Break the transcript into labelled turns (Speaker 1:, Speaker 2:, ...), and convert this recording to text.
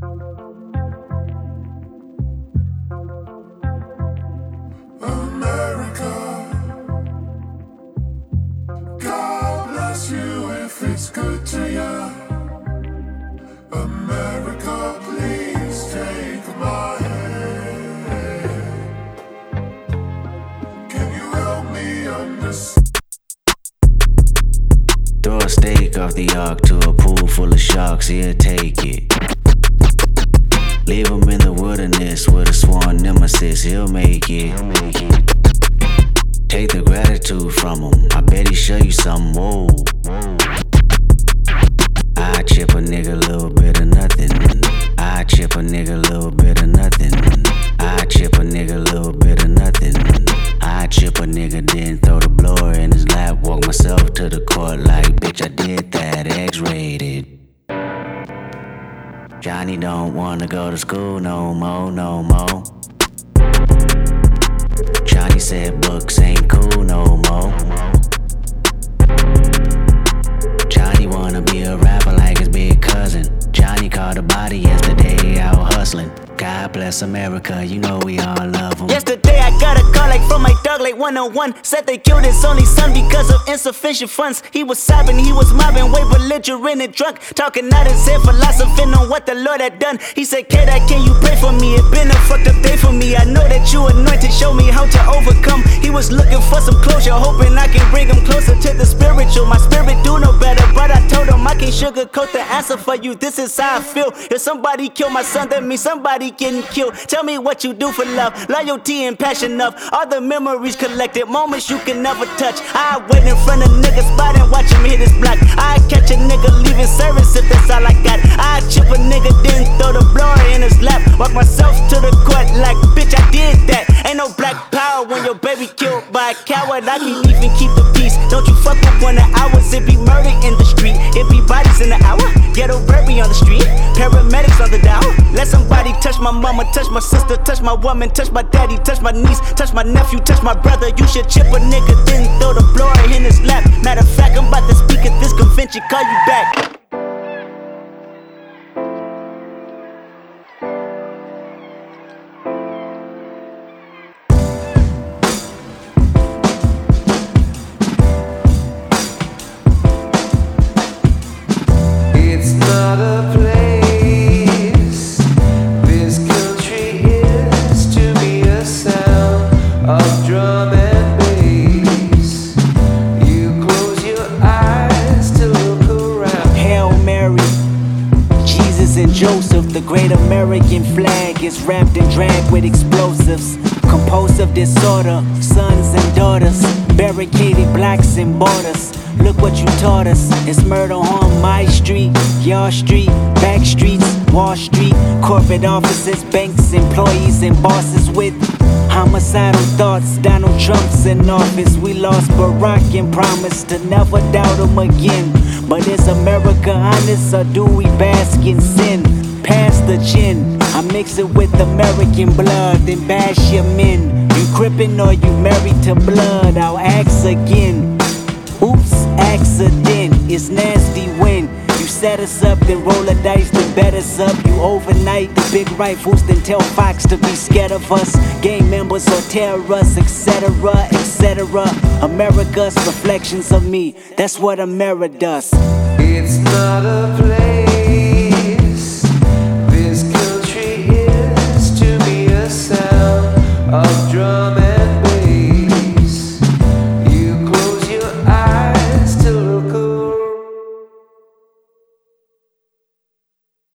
Speaker 1: Throw a off stake of the ark to a pool full of sharks, he'll take it. Leave him in the wilderness with a sworn nemesis, he'll make it. Take the gratitude from him, I bet he show you something, whoa. I chip a nigga a little bit of nothing. I chip a nigga a little bit of nothing. I chip a nigga a little bit of nothing. I chip a nigga, then throw the blower in his lap. Walk myself to the court like, bitch, I did that, X rated. Johnny don't wanna go to school no more, no more. Johnny said books ain't cool no more. Johnny wanna be a rapper like his big cousin. Johnny caught a body yesterday out hustling. God bless America, you know we all love him.
Speaker 2: Yesterday 101 Said they killed his only son because of insufficient funds. He was sobbing, he was mobbing, way belligerent and drunk. Talking out his head, philosophing on what the Lord had done. He said, Kid, can you pray for me? It been a fucked up day for me. I know that you anointed, show me how to overcome. He was looking for some closure, hoping I can bring him closer to the spiritual. My spirit do know better, but I told him I can't sugarcoat the answer for you. This is how I feel. If somebody kill my son, that means somebody getting killed. Tell me what you do for love, loyalty and passion of all the memories collected, moments you can never touch. I wait in front of niggas spot and watch him hit his block. I catch a nigga leaving service if that's all I got. I chip a a. I can even keep the peace. Don't you fuck with one of ours. It be murder in the street. It be bodies in the hour. Ghetto baby on the street. Paramedics on the down. Let somebody touch my mama, touch my sister, touch my woman, touch my daddy, touch my niece, touch my nephew, touch my brother. You should chip a nigga, then throw the blower
Speaker 3: And
Speaker 2: Joseph, the great American flag is wrapped and dragged with explosives. Compulsive disorder, sons and daughters, barricaded blacks and borders. Look what you taught us. It's murder on my street, your street, back streets, Wall Street, corporate offices, banks, employees, and bosses with homicidal thoughts. Donald Trump's in office. We lost Barack and promised to never doubt him again. But is America honest or do we bask in sin? Pass the chin. I mix it with American blood, then bash your men. You crippin' or you married to blood? I'll ask again. Oops, accident. It's nasty when set us up, then roll the dice, then bet us up. You overnight the big rifles, then tell Fox to be scared of us. Gang members or terrorists, etc., etc. America's reflections of me. That's what America does.
Speaker 3: It's not a place.